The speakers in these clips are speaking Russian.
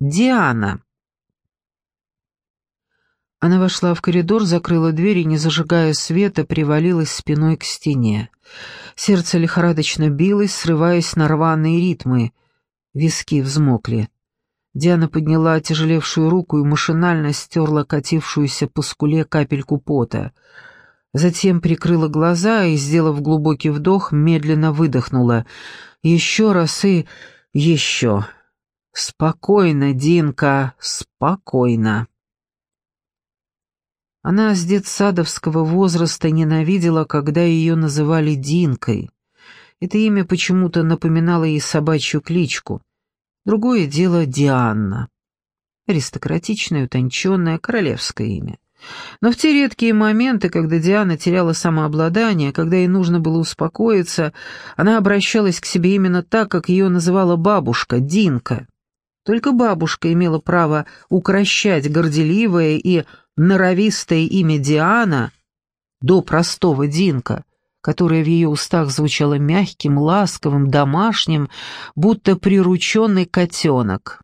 Диана. Она вошла в коридор, закрыла дверь и, не зажигая света, привалилась спиной к стене. Сердце лихорадочно билось, срываясь на рваные ритмы. Виски взмокли. Диана подняла отяжелевшую руку и машинально стерла катившуюся по скуле капельку пота. Затем прикрыла глаза и, сделав глубокий вдох, медленно выдохнула. Еще раз и еще. «Спокойно, Динка, спокойно». Она с детсадовского возраста ненавидела, когда ее называли Динкой. Это имя почему-то напоминало ей собачью кличку. Другое дело Дианна. Аристократичное, утонченное, королевское имя. Но в те редкие моменты, когда Диана теряла самообладание, когда ей нужно было успокоиться, она обращалась к себе именно так, как ее называла бабушка, Динка. Только бабушка имела право укращать горделивое и норовистое имя Диана до простого Динка, которое в ее устах звучало мягким, ласковым, домашним, будто прирученный котенок.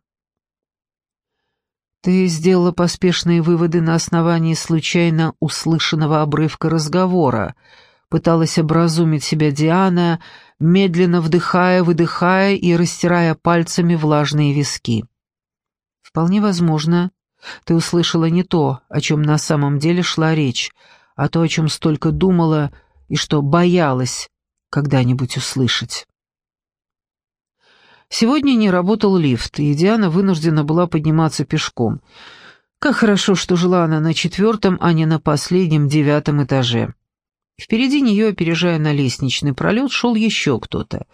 «Ты сделала поспешные выводы на основании случайно услышанного обрывка разговора», пыталась образумить себя Диана, медленно вдыхая, выдыхая и растирая пальцами влажные виски. «Вполне возможно, ты услышала не то, о чем на самом деле шла речь, а то, о чем столько думала и что боялась когда-нибудь услышать. Сегодня не работал лифт, и Диана вынуждена была подниматься пешком. Как хорошо, что жила она на четвертом, а не на последнем девятом этаже. Впереди нее, опережая на лестничный пролет, шел еще кто-то.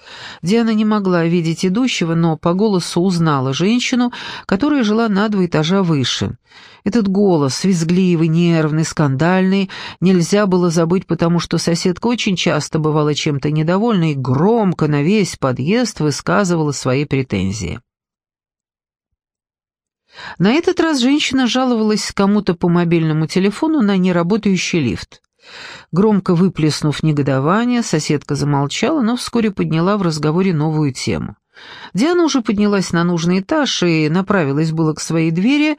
Диана не могла видеть идущего, но по голосу узнала женщину, которая жила на два этажа выше. Этот голос, визгливый, нервный, скандальный, нельзя было забыть, потому что соседка очень часто бывала чем-то недовольна и громко на весь подъезд высказывала свои претензии. На этот раз женщина жаловалась кому-то по мобильному телефону на неработающий лифт. Громко выплеснув негодование, соседка замолчала, но вскоре подняла в разговоре новую тему. Диана уже поднялась на нужный этаж и направилась было к своей двери,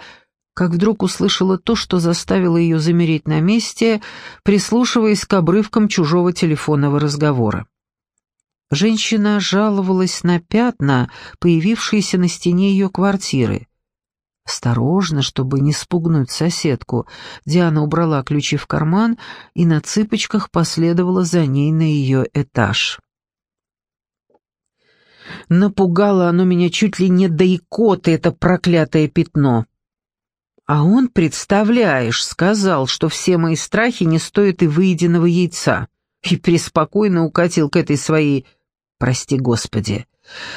как вдруг услышала то, что заставило ее замереть на месте, прислушиваясь к обрывкам чужого телефонного разговора. Женщина жаловалась на пятна, появившиеся на стене ее квартиры. Осторожно, чтобы не спугнуть соседку, Диана убрала ключи в карман и на цыпочках последовала за ней на ее этаж. Напугало оно меня чуть ли не до икоты, это проклятое пятно. А он, представляешь, сказал, что все мои страхи не стоят и выеденного яйца, и преспокойно укатил к этой своей, прости господи,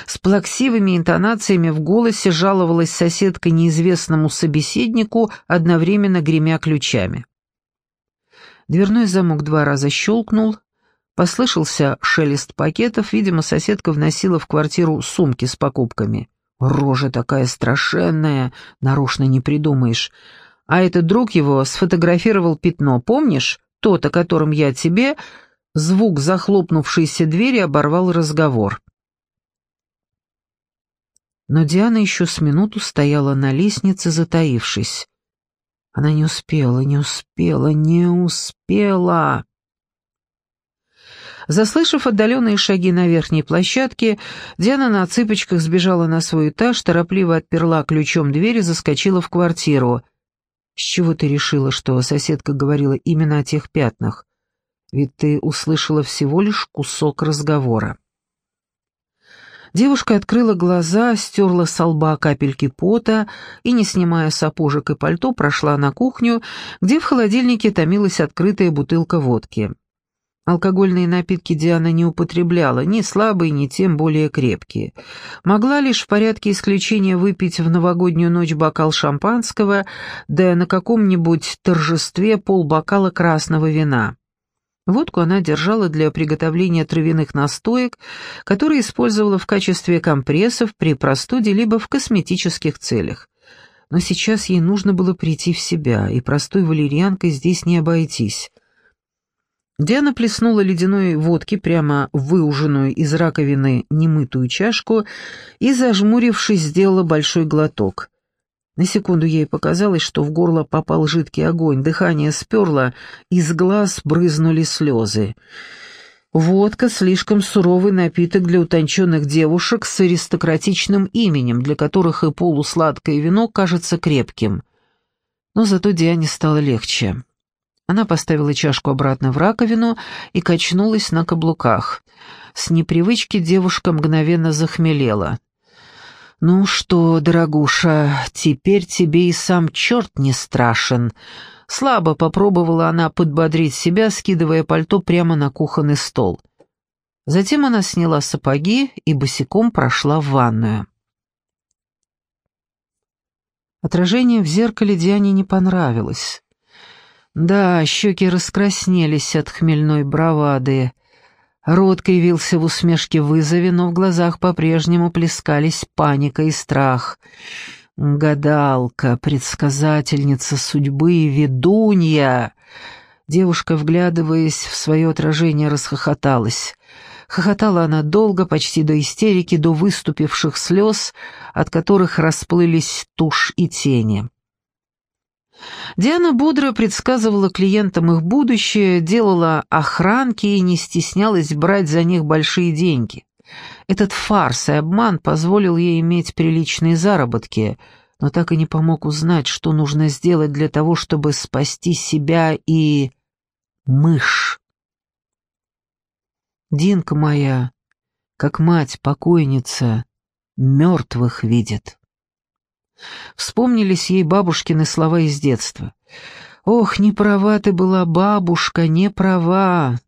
с плаксивыми интонациями в голосе жаловалась соседка неизвестному собеседнику, одновременно гремя ключами. Дверной замок два раза щелкнул, послышался шелест пакетов, видимо, соседка вносила в квартиру сумки с покупками. Рожа такая страшенная, нарочно не придумаешь. А этот друг его сфотографировал пятно, помнишь? Тот, о котором я тебе... Звук захлопнувшейся двери оборвал разговор. Но Диана еще с минуту стояла на лестнице, затаившись. Она не успела, не успела, не успела. Заслышав отдаленные шаги на верхней площадке, Диана на цыпочках сбежала на свой этаж, торопливо отперла ключом дверь и заскочила в квартиру. «С чего ты решила, что соседка говорила именно о тех пятнах? Ведь ты услышала всего лишь кусок разговора». Девушка открыла глаза, стерла с лба капельки пота и, не снимая сапожек и пальто, прошла на кухню, где в холодильнике томилась открытая бутылка водки. Алкогольные напитки Диана не употребляла, ни слабые, ни тем более крепкие. Могла лишь в порядке исключения выпить в новогоднюю ночь бокал шампанского, да на каком-нибудь торжестве полбокала красного вина. Водку она держала для приготовления травяных настоек, которые использовала в качестве компрессов при простуде либо в косметических целях. Но сейчас ей нужно было прийти в себя, и простой валерьянкой здесь не обойтись. Диана плеснула ледяной водки прямо в выуженную из раковины немытую чашку и, зажмурившись, сделала большой глоток. На секунду ей показалось, что в горло попал жидкий огонь, дыхание сперло, из глаз брызнули слезы. Водка — слишком суровый напиток для утонченных девушек с аристократичным именем, для которых и полусладкое вино кажется крепким. Но зато Диане стало легче. Она поставила чашку обратно в раковину и качнулась на каблуках. С непривычки девушка мгновенно захмелела. «Ну что, дорогуша, теперь тебе и сам черт не страшен». Слабо попробовала она подбодрить себя, скидывая пальто прямо на кухонный стол. Затем она сняла сапоги и босиком прошла в ванную. Отражение в зеркале Диане не понравилось. Да, щеки раскраснелись от хмельной бравады. Рот кривился в усмешке вызове, но в глазах по-прежнему плескались паника и страх. «Гадалка, предсказательница судьбы, и ведунья!» Девушка, вглядываясь в свое отражение, расхохоталась. Хохотала она долго, почти до истерики, до выступивших слез, от которых расплылись тушь и тени. Диана бодро предсказывала клиентам их будущее, делала охранки и не стеснялась брать за них большие деньги. Этот фарс и обман позволил ей иметь приличные заработки, но так и не помог узнать, что нужно сделать для того, чтобы спасти себя и... мышь. Динка моя, как мать-покойница, мертвых видит. Вспомнились ей бабушкины слова из детства. «Ох, не права ты была, бабушка, не права!»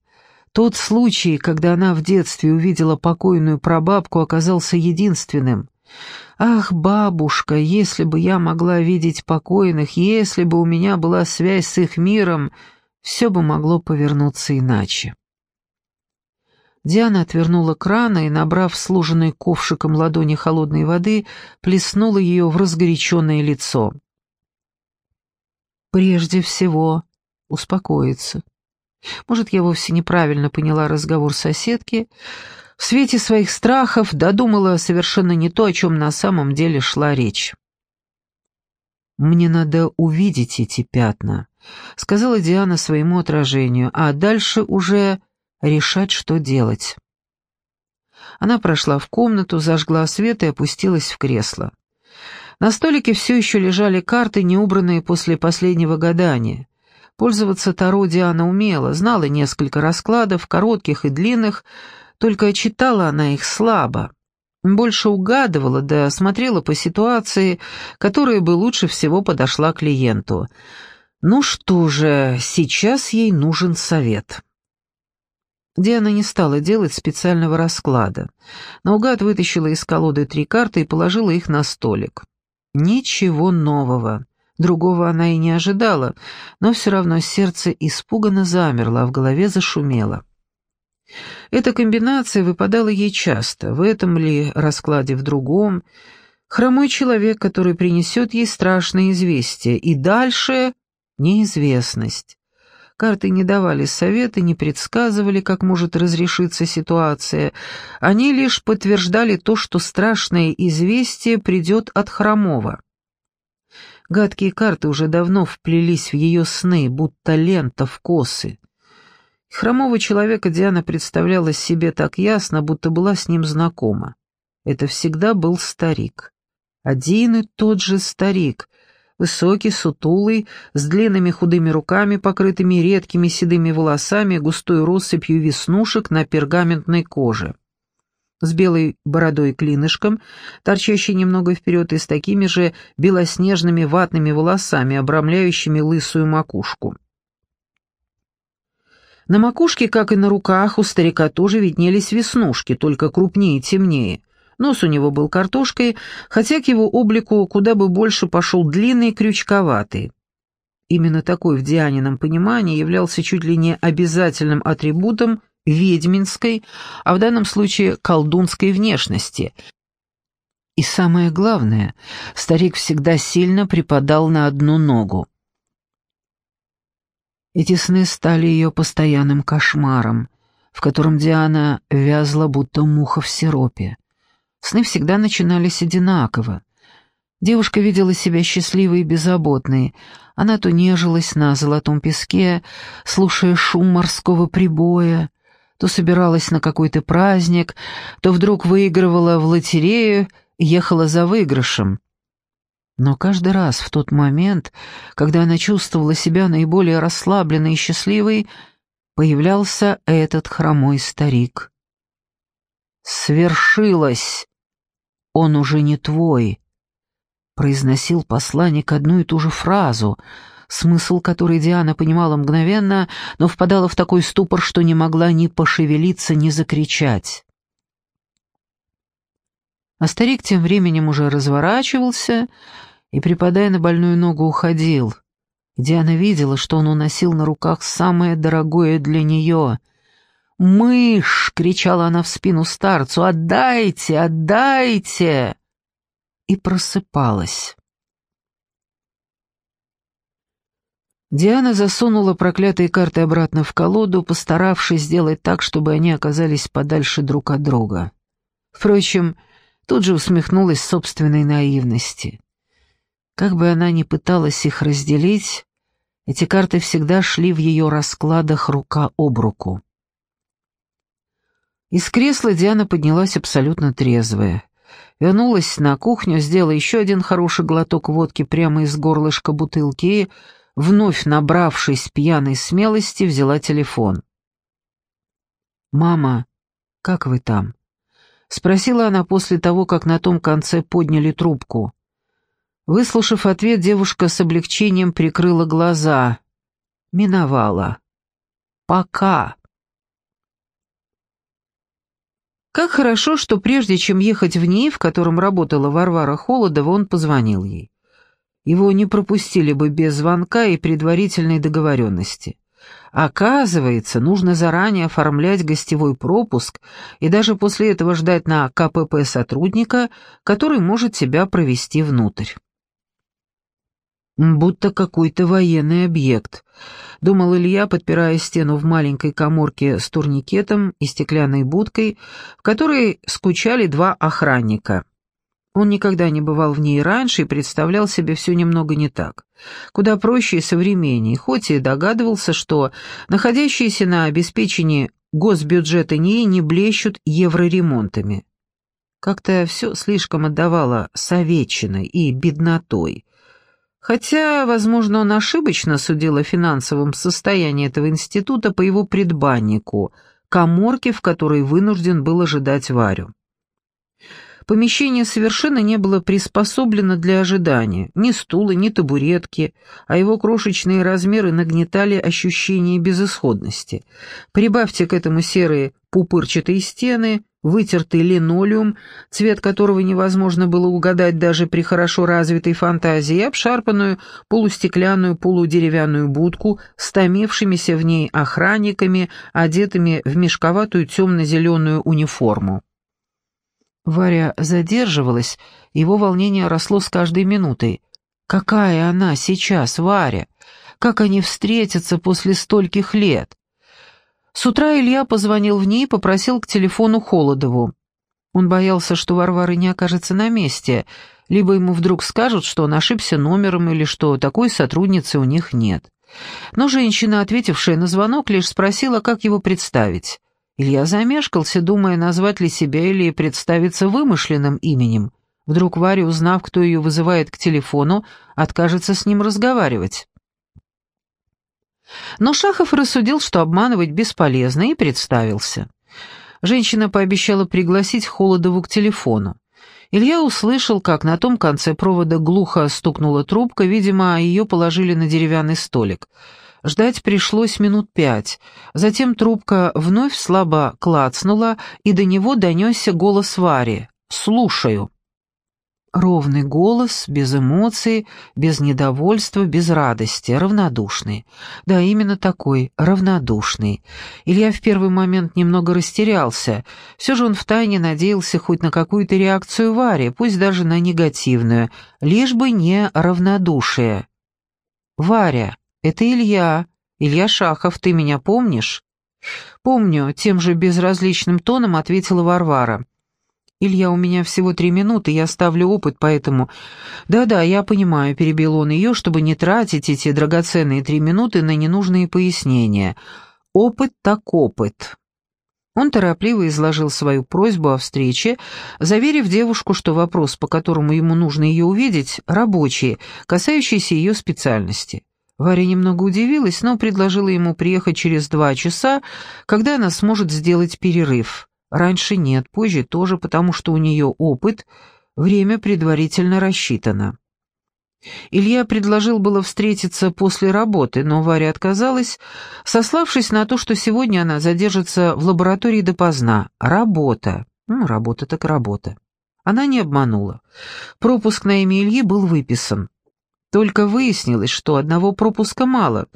Тот случай, когда она в детстве увидела покойную прабабку, оказался единственным. «Ах, бабушка, если бы я могла видеть покойных, если бы у меня была связь с их миром, все бы могло повернуться иначе». Диана отвернула крана и, набрав служенной ковшиком ладони холодной воды, плеснула ее в разгоряченное лицо. «Прежде всего, успокоиться. Может, я вовсе неправильно поняла разговор соседки. В свете своих страхов додумала совершенно не то, о чем на самом деле шла речь. «Мне надо увидеть эти пятна», — сказала Диана своему отражению, а дальше уже решать, что делать. Она прошла в комнату, зажгла свет и опустилась в кресло. На столике все еще лежали карты, не убранные после последнего гадания. Пользоваться Таро Диана умела, знала несколько раскладов, коротких и длинных, только читала она их слабо. Больше угадывала, да смотрела по ситуации, которая бы лучше всего подошла клиенту. Ну что же, сейчас ей нужен совет. Диана не стала делать специального расклада. Наугад вытащила из колоды три карты и положила их на столик. Ничего нового. Другого она и не ожидала, но все равно сердце испуганно замерло, а в голове зашумело. Эта комбинация выпадала ей часто, в этом ли раскладе, в другом. Хромой человек, который принесет ей страшное известие, и дальше неизвестность. Карты не давали советы, не предсказывали, как может разрешиться ситуация. Они лишь подтверждали то, что страшное известие придет от Хромова. Гадкие карты уже давно вплелись в ее сны, будто лента в косы. Хромого человека Диана представляла себе так ясно, будто была с ним знакома. Это всегда был старик. Один и тот же старик, Высокий, сутулый, с длинными худыми руками, покрытыми редкими седыми волосами, густой россыпью веснушек на пергаментной коже. С белой бородой и клинышком, торчащей немного вперед и с такими же белоснежными ватными волосами, обрамляющими лысую макушку. На макушке, как и на руках, у старика тоже виднелись веснушки, только крупнее и темнее. Нос у него был картошкой, хотя к его облику куда бы больше пошел длинный крючковатый. Именно такой в Дианином понимании являлся чуть ли не обязательным атрибутом ведьминской, а в данном случае колдунской внешности. И самое главное, старик всегда сильно припадал на одну ногу. Эти сны стали ее постоянным кошмаром, в котором Диана вязла, будто муха в сиропе. Сны всегда начинались одинаково. Девушка видела себя счастливой и беззаботной. Она то нежилась на золотом песке, слушая шум морского прибоя, то собиралась на какой-то праздник, то вдруг выигрывала в лотерею и ехала за выигрышем. Но каждый раз в тот момент, когда она чувствовала себя наиболее расслабленной и счастливой, появлялся этот хромой старик. «Свершилось! Он уже не твой!» произносил посланник одну и ту же фразу, смысл которой Диана понимала мгновенно, но впадала в такой ступор, что не могла ни пошевелиться, ни закричать. А старик тем временем уже разворачивался и, припадая на больную ногу, уходил. Диана видела, что он уносил на руках самое дорогое для нее. «Мышь!» — кричала она в спину старцу. «Отдайте! Отдайте!» и просыпалась. Диана засунула проклятые карты обратно в колоду, постаравшись сделать так, чтобы они оказались подальше друг от друга. Впрочем, тут же усмехнулась собственной наивности. Как бы она ни пыталась их разделить, эти карты всегда шли в ее раскладах рука об руку. Из кресла Диана поднялась абсолютно трезвая. Вернулась на кухню, сделала еще один хороший глоток водки прямо из горлышка бутылки и, вновь набравшись пьяной смелости, взяла телефон. «Мама, как вы там?» — спросила она после того, как на том конце подняли трубку. Выслушав ответ, девушка с облегчением прикрыла глаза. Миновала. «Пока». Как хорошо, что прежде чем ехать в НИИ, в котором работала Варвара Холодова, он позвонил ей. Его не пропустили бы без звонка и предварительной договоренности. Оказывается, нужно заранее оформлять гостевой пропуск и даже после этого ждать на КПП сотрудника, который может тебя провести внутрь будто какой-то военный объект. Думал Илья, подпирая стену в маленькой коморке с турникетом и стеклянной будкой, в которой скучали два охранника. Он никогда не бывал в ней раньше и представлял себе все немного не так. Куда проще и современнее, хоть и догадывался, что находящиеся на обеспечении госбюджета НИИ не блещут евроремонтами. Как-то все слишком отдавало советчиной и беднотой, Хотя, возможно, он ошибочно судил о финансовом состоянии этого института по его предбаннику, коморке, в которой вынужден был ожидать Варю. Помещение совершенно не было приспособлено для ожидания, ни стула, ни табуретки, а его крошечные размеры нагнетали ощущение безысходности. Прибавьте к этому серые пупырчатые стены, вытертый линолеум, цвет которого невозможно было угадать даже при хорошо развитой фантазии, и обшарпанную полустеклянную полудеревянную будку с томившимися в ней охранниками, одетыми в мешковатую темно-зеленую униформу. Варя задерживалась, его волнение росло с каждой минутой. «Какая она сейчас, Варя? Как они встретятся после стольких лет?» С утра Илья позвонил в ней и попросил к телефону Холодову. Он боялся, что Варвара не окажется на месте, либо ему вдруг скажут, что он ошибся номером или что такой сотрудницы у них нет. Но женщина, ответившая на звонок, лишь спросила, как его представить. Илья замешкался, думая, назвать ли себя или представиться вымышленным именем. Вдруг Варя, узнав, кто ее вызывает к телефону, откажется с ним разговаривать. Но Шахов рассудил, что обманывать бесполезно, и представился. Женщина пообещала пригласить Холодову к телефону. Илья услышал, как на том конце провода глухо стукнула трубка, видимо, ее положили на деревянный столик. Ждать пришлось минут пять. Затем трубка вновь слабо клацнула, и до него донесся голос Вари. «Слушаю». Ровный голос, без эмоций, без недовольства, без радости, равнодушный. Да, именно такой, равнодушный. Илья в первый момент немного растерялся. Все же он втайне надеялся хоть на какую-то реакцию Вари, пусть даже на негативную, лишь бы не равнодушие. «Варя, это Илья. Илья Шахов, ты меня помнишь?» «Помню», — тем же безразличным тоном ответила Варвара. «Илья, у меня всего три минуты, я ставлю опыт, поэтому...» «Да-да, я понимаю», — перебил он ее, чтобы не тратить эти драгоценные три минуты на ненужные пояснения. «Опыт так опыт». Он торопливо изложил свою просьбу о встрече, заверив девушку, что вопрос, по которому ему нужно ее увидеть, рабочий, касающийся ее специальности. Варя немного удивилась, но предложила ему приехать через два часа, когда она сможет сделать перерыв. Раньше нет, позже тоже, потому что у нее опыт, время предварительно рассчитано. Илья предложил было встретиться после работы, но Варя отказалась, сославшись на то, что сегодня она задержится в лаборатории допоздна. Работа. Ну, работа так работа. Она не обманула. Пропуск на имя Ильи был выписан. Только выяснилось, что одного пропуска мало.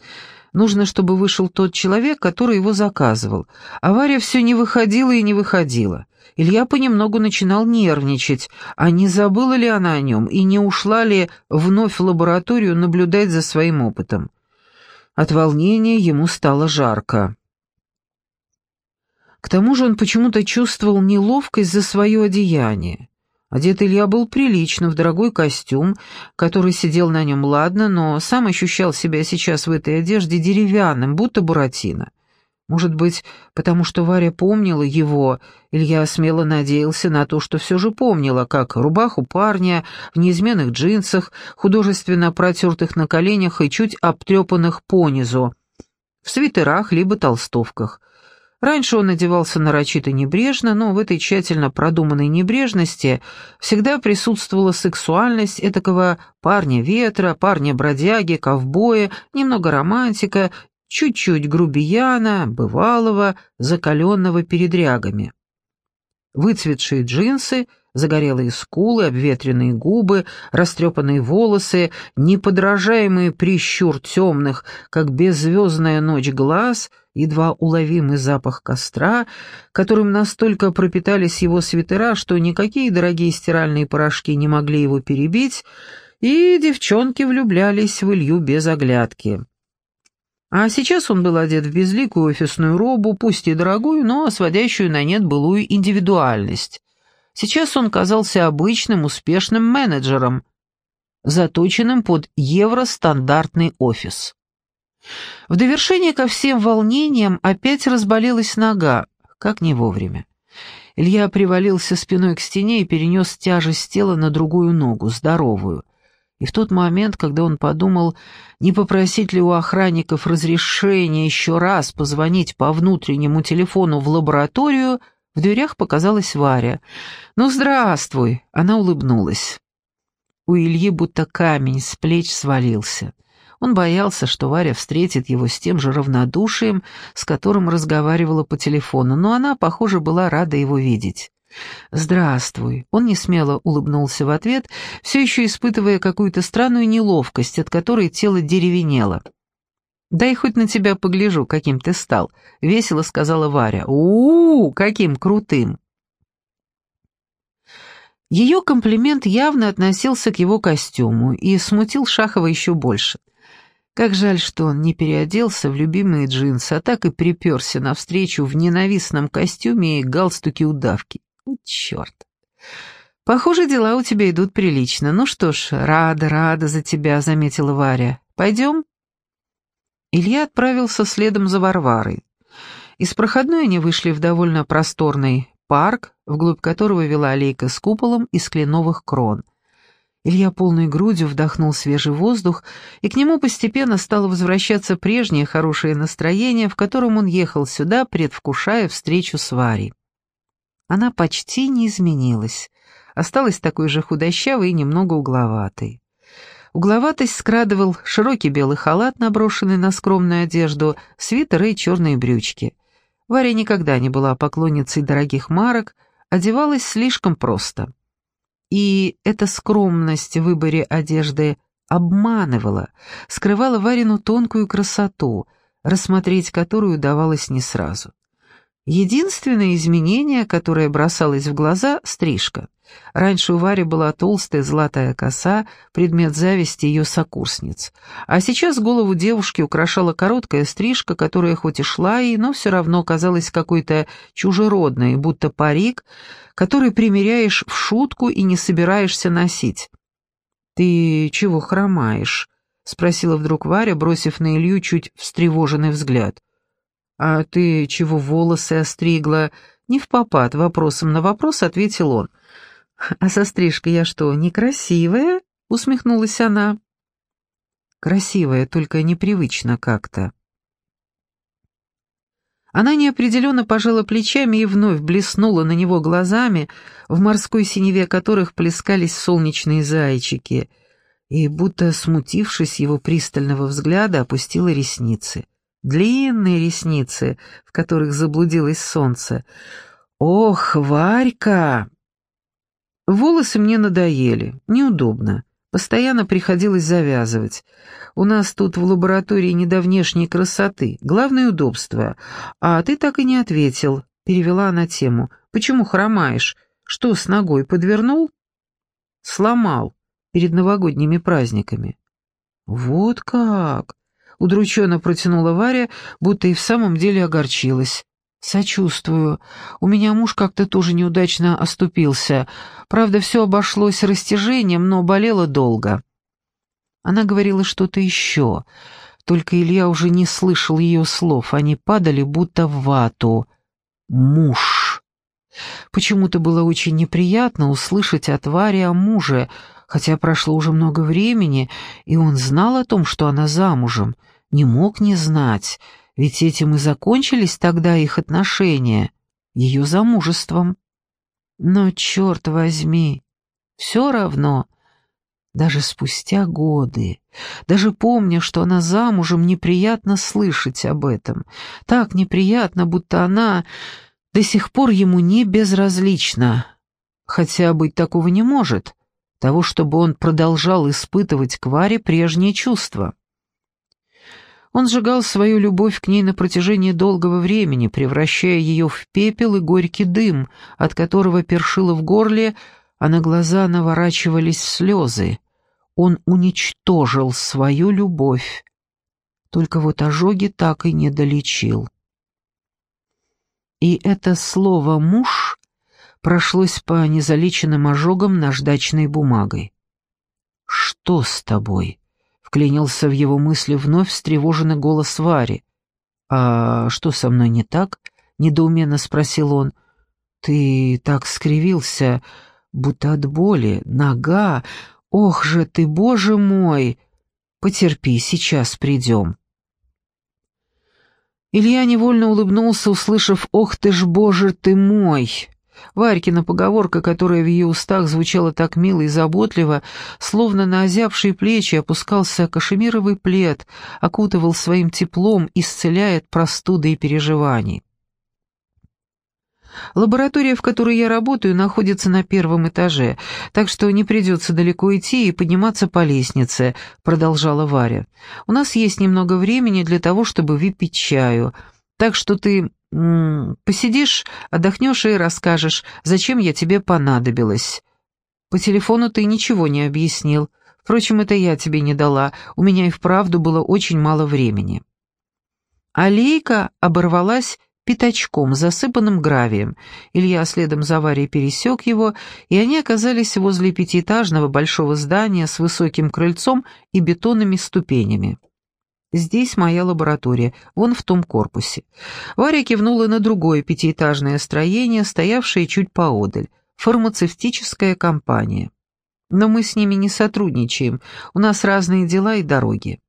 Нужно, чтобы вышел тот человек, который его заказывал. А Варя все не выходила и не выходила. Илья понемногу начинал нервничать, а не забыла ли она о нем и не ушла ли вновь в лабораторию наблюдать за своим опытом. От волнения ему стало жарко. К тому же он почему-то чувствовал неловкость за свое одеяние. Одет Илья был прилично, в дорогой костюм, который сидел на нем ладно, но сам ощущал себя сейчас в этой одежде деревянным, будто буратино. Может быть, потому что Варя помнила его, Илья смело надеялся на то, что все же помнила, как рубаху парня в неизменных джинсах, художественно протертых на коленях и чуть обтрепанных понизу, в свитерах либо толстовках — Раньше он одевался нарочито небрежно, но в этой тщательно продуманной небрежности всегда присутствовала сексуальность этакого парня-ветра, парня-бродяги, ковбоя, немного романтика, чуть-чуть грубияна, бывалого, закаленного передрягами. Выцветшие джинсы — Загорелые скулы, обветренные губы, растрепанные волосы, неподражаемый прищур темных, как беззвездная ночь глаз, едва уловимый запах костра, которым настолько пропитались его свитера, что никакие дорогие стиральные порошки не могли его перебить, и девчонки влюблялись в Илью без оглядки. А сейчас он был одет в безликую офисную робу, пусть и дорогую, но сводящую на нет былую индивидуальность. Сейчас он казался обычным успешным менеджером, заточенным под евростандартный офис. В довершение ко всем волнениям опять разболелась нога, как не вовремя. Илья привалился спиной к стене и перенес тяжесть тела на другую ногу, здоровую. И в тот момент, когда он подумал, не попросить ли у охранников разрешения еще раз позвонить по внутреннему телефону в лабораторию, в дверях показалась Варя. «Ну, здравствуй!» — она улыбнулась. У Ильи будто камень с плеч свалился. Он боялся, что Варя встретит его с тем же равнодушием, с которым разговаривала по телефону, но она, похоже, была рада его видеть. «Здравствуй!» Он несмело улыбнулся в ответ, все еще испытывая какую-то странную неловкость, от которой тело деревенело. «Дай хоть на тебя погляжу, каким ты стал», — весело сказала Варя. у, -у, каким крутым!» Ее комплимент явно относился к его костюму и смутил Шахова еще больше. Как жаль, что он не переоделся в любимые джинсы, а так и приперся навстречу в ненавистном костюме и галстуке удавки. Черт! Похоже, дела у тебя идут прилично. Ну что ж, рада, рада за тебя, заметила Варя. Пойдем? Илья отправился следом за Варварой. Из проходной они вышли в довольно просторный парк, вглубь которого вела аллейка с куполом из кленовых крон. Илья полной грудью вдохнул свежий воздух, и к нему постепенно стало возвращаться прежнее хорошее настроение, в котором он ехал сюда, предвкушая встречу с Варей. Она почти не изменилась, осталась такой же худощавой и немного угловатой. Угловатость скрадывал широкий белый халат, наброшенный на скромную одежду, свитер и черные брючки. Варя никогда не была поклонницей дорогих марок, одевалась слишком просто. И эта скромность в выборе одежды обманывала, скрывала Варину тонкую красоту, рассмотреть которую удавалось не сразу. Единственное изменение, которое бросалось в глаза — стрижка. Раньше у Вари была толстая золотая коса, предмет зависти ее сокурсниц. А сейчас голову девушки украшала короткая стрижка, которая хоть и шла ей, но все равно казалась какой-то чужеродной, будто парик, который примеряешь в шутку и не собираешься носить. «Ты чего хромаешь?» — спросила вдруг Варя, бросив на Илью чуть встревоженный взгляд. «А ты чего волосы остригла?» Не в попад, вопросом на вопрос ответил он. «А со стрижкой я что, некрасивая?» — усмехнулась она. «Красивая, только непривычно как-то». Она неопределенно пожала плечами и вновь блеснула на него глазами, в морской синеве которых плескались солнечные зайчики, и, будто смутившись его пристального взгляда, опустила ресницы длинные ресницы, в которых заблудилось солнце. «Ох, Варька!» Волосы мне надоели, неудобно. Постоянно приходилось завязывать. У нас тут в лаборатории не до внешней красоты, главное удобство. А ты так и не ответил, перевела она тему. Почему хромаешь? Что, с ногой подвернул? Сломал перед новогодними праздниками. Вот как! Удрученно протянула Варя, будто и в самом деле огорчилась. «Сочувствую. У меня муж как-то тоже неудачно оступился. Правда, все обошлось растяжением, но болело долго». Она говорила что-то еще, только Илья уже не слышал ее слов, они падали будто в вату. «Муж». Почему-то было очень неприятно услышать от Вари о муже, хотя прошло уже много времени, и он знал о том, что она замужем — не мог не знать, ведь этим и закончились тогда их отношения, ее замужеством. Но, черт возьми, все равно, даже спустя годы, даже помня, что она замужем, неприятно слышать об этом. Так неприятно, будто она до сих пор ему не безразлична. Хотя быть такого не может, того, чтобы он продолжал испытывать к Варе прежние чувства. Он сжигал свою любовь к ней на протяжении долгого времени, превращая ее в пепел и горький дым, от которого першило в горле, а на глаза наворачивались слезы. Он уничтожил свою любовь, только вот ожоги так и не долечил. И это слово «муж» прошлось по незалеченным ожогам наждачной бумагой. «Что с тобой?» Вклинился в его мысли вновь встревоженный голос Вари. «А что со мной не так?» — недоуменно спросил он. «Ты так скривился, будто от боли. Нога! Ох же ты, боже мой! Потерпи, сейчас придем». Илья невольно улыбнулся, услышав «Ох ты ж, боже ты мой!» Варькина поговорка, которая в ее устах звучала так мило и заботливо, словно на озябшие плечи опускался кашемировый плед, окутывал своим теплом, исцеляя от простуды и переживаний. Лаборатория, в которой я работаю, находится на первом этаже, так что не придется далеко идти и подниматься по лестнице», — продолжала Варя. «У нас есть немного времени для того, чтобы выпить чаю, так что ты посидишь, отдохнешь и расскажешь, зачем я тебе понадобилась. По телефону ты ничего не объяснил. Впрочем, это я тебе не дала, у меня и вправду было очень мало времени». Аллейка оборвалась пятачком, засыпанным гравием. Илья следом за Варей пересек его, и они оказались возле пятиэтажного большого здания с высоким крыльцом и бетонными ступенями. Здесь моя лаборатория, вон в том корпусе. Варя кивнула на другое пятиэтажное строение, стоявшее чуть поодаль. Фармацевтическая компания. Но мы с ними не сотрудничаем, у нас разные дела и дороги.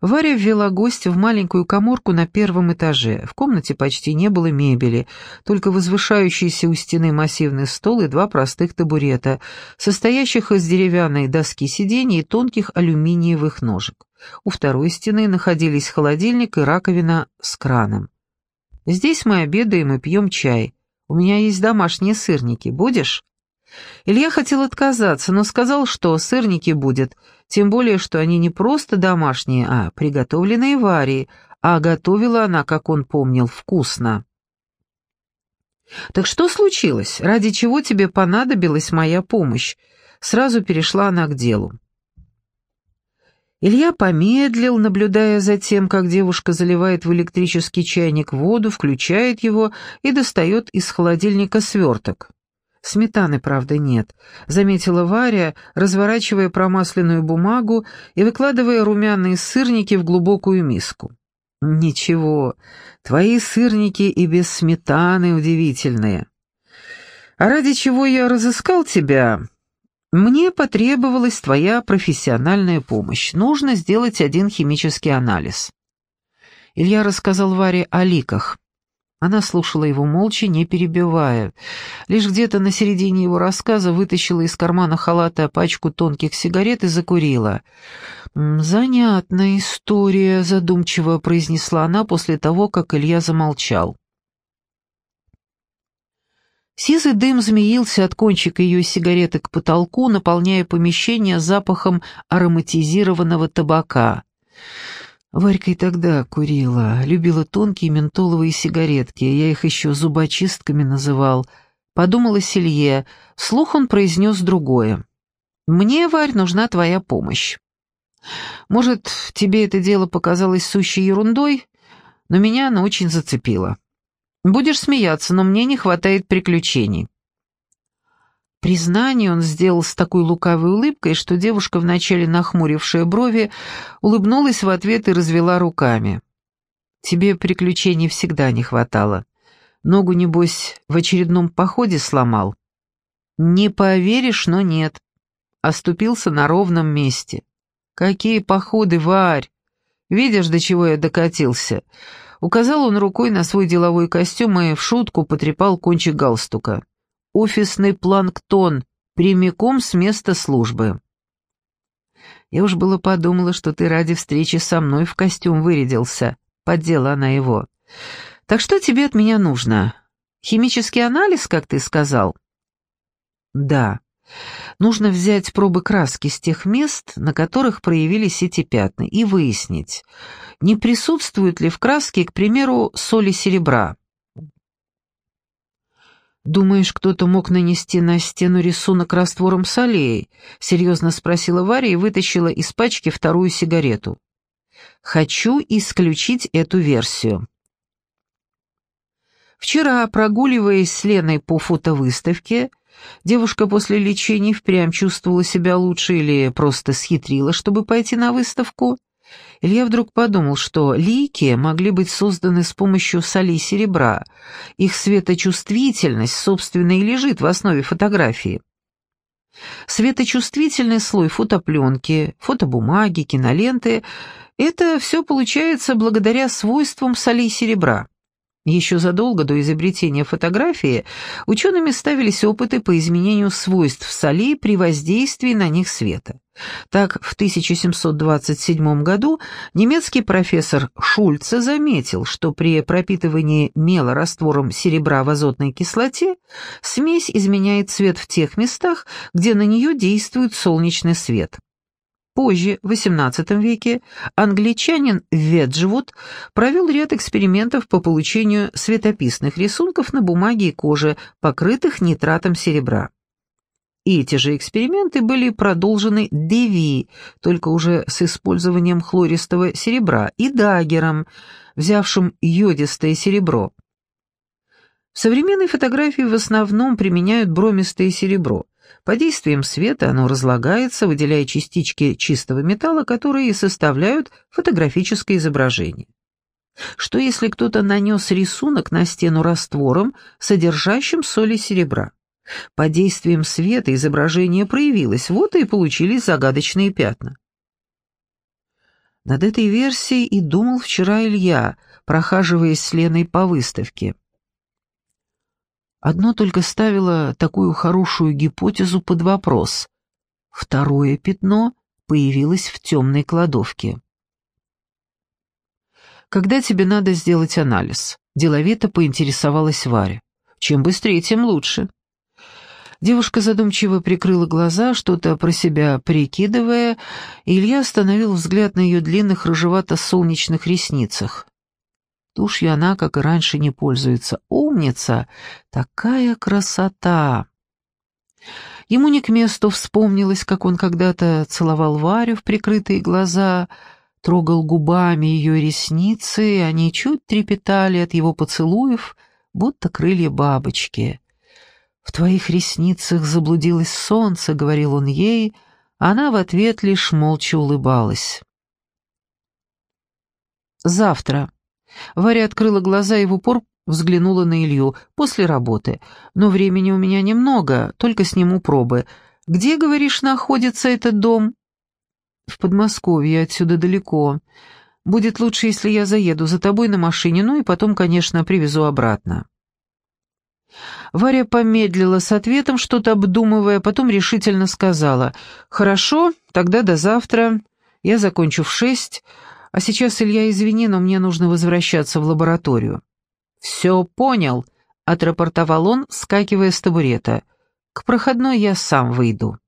Варя ввела гостя в маленькую коморку на первом этаже. В комнате почти не было мебели, только возвышающийся у стены массивный стол и два простых табурета, состоящих из деревянной доски сидений и тонких алюминиевых ножек. У второй стены находились холодильник и раковина с краном. «Здесь мы обедаем и пьем чай. У меня есть домашние сырники. Будешь?» Илья хотел отказаться, но сказал, что сырники будет, тем более, что они не просто домашние, а приготовленные Варей, а готовила она, как он помнил, вкусно. «Так что случилось? Ради чего тебе понадобилась моя помощь?» Сразу перешла она к делу. Илья помедлил, наблюдая за тем, как девушка заливает в электрический чайник воду, включает его и достает из холодильника сверток. Сметаны, правда, нет, заметила Варя, разворачивая промасленную бумагу и выкладывая румяные сырники в глубокую миску. «Ничего, твои сырники и без сметаны удивительные. А ради чего я разыскал тебя? Мне потребовалась твоя профессиональная помощь. Нужно сделать один химический анализ». Илья рассказал Варе о ликах. Она слушала его молча, не перебивая. Лишь где-то на середине его рассказа вытащила из кармана халата пачку тонких сигарет и закурила. «Занятная история», — задумчиво произнесла она после того, как Илья замолчал. Сизый дым змеился от кончика ее сигареты к потолку, наполняя помещение запахом ароматизированного табака. Варька и тогда курила, любила тонкие ментоловые сигаретки, я их еще зубочистками называл. Подумала Селье, слух он произнес другое. «Мне, Варь, нужна твоя помощь. Может, тебе это дело показалось сущей ерундой, но меня оно очень зацепило. Будешь смеяться, но мне не хватает приключений». Признание он сделал с такой лукавой улыбкой, что девушка, вначале нахмурившая брови, улыбнулась в ответ и развела руками. «Тебе приключений всегда не хватало. Ногу, небось, в очередном походе сломал?» «Не поверишь, но нет. Оступился на ровном месте». «Какие походы, Варь! Видишь, до чего я докатился?» Указал он рукой на свой деловой костюм и в шутку потрепал кончик галстука офисный планктон, прямиком с места службы. Я уж было подумала, что ты ради встречи со мной в костюм вырядился, поддела она его. Так что тебе от меня нужно? Химический анализ, как ты сказал? Да. Нужно взять пробы краски с тех мест, на которых проявились эти пятна, и выяснить, не присутствует ли в краске, к примеру, соли серебра. «Думаешь, кто-то мог нанести на стену рисунок раствором солей?» — серьезно спросила Варя и вытащила из пачки вторую сигарету. «Хочу исключить эту версию». Вчера, прогуливаясь с Леной по фотовыставке, девушка после лечения впрямь чувствовала себя лучше или просто схитрила, чтобы пойти на выставку, Илья вдруг подумал, что лики могли быть созданы с помощью соли серебра. Их светочувствительность, собственно, и лежит в основе фотографии. Светочувствительный слой фотопленки, фотобумаги, киноленты – это все получается благодаря свойствам солей серебра. Еще задолго до изобретения фотографии учеными ставились опыты по изменению свойств солей при воздействии на них света. Так, в 1727 году немецкий профессор Шульце заметил, что при пропитывании мела раствором серебра в азотной кислоте смесь изменяет цвет в тех местах, где на нее действует солнечный свет. Позже, в XVIII веке, англичанин Веджвуд провел ряд экспериментов по получению светописных рисунков на бумаге и коже, покрытых нитратом серебра. И эти же эксперименты были продолжены Деви, только уже с использованием хлористого серебра, и Дагером, взявшим йодистое серебро. В современной фотографии в основном применяют бромистое серебро – под действием света оно разлагается, выделяя частички чистого металла, которые и составляют фотографическое изображение. Что если кто-то нанес рисунок на стену раствором, содержащим соли серебра? Под действием света изображение проявилось, вот и получились загадочные пятна. Над этой версией и думал вчера Илья, прохаживаясь с Леной по выставке. Одно только ставило такую хорошую гипотезу под вопрос. Второе пятно появилось в темной кладовке. «Когда тебе надо сделать анализ?» Деловито поинтересовалась Варя. «Чем быстрее, тем лучше». Девушка задумчиво прикрыла глаза, что-то про себя прикидывая, Илья остановил взгляд на ее длинных рыжевато-солнечных ресницах. Тушью она, как и раньше, не пользуется. Умница! Такая красота! Ему не к месту вспомнилось, как он когда-то целовал Варю в прикрытые глаза, трогал губами ее ресницы, и они чуть трепетали от его поцелуев, будто крылья бабочки. «В твоих ресницах заблудилось солнце», — говорил он ей, она в ответ лишь молча улыбалась. «Завтра». Варя открыла глаза и в упор взглянула на Илью. «После работы. Но времени у меня немного, только сниму пробы. Где, говоришь, находится этот дом?» «В Подмосковье, отсюда далеко. Будет лучше, если я заеду за тобой на машине, ну и потом, конечно, привезу обратно». Варя помедлила с ответом, что-то обдумывая, потом решительно сказала, «Хорошо, тогда до завтра. Я закончу в шесть, а сейчас, Илья, извини, но мне нужно возвращаться в лабораторию». «Все понял», — отрапортовал он, скакивая с табурета. «К проходной я сам выйду».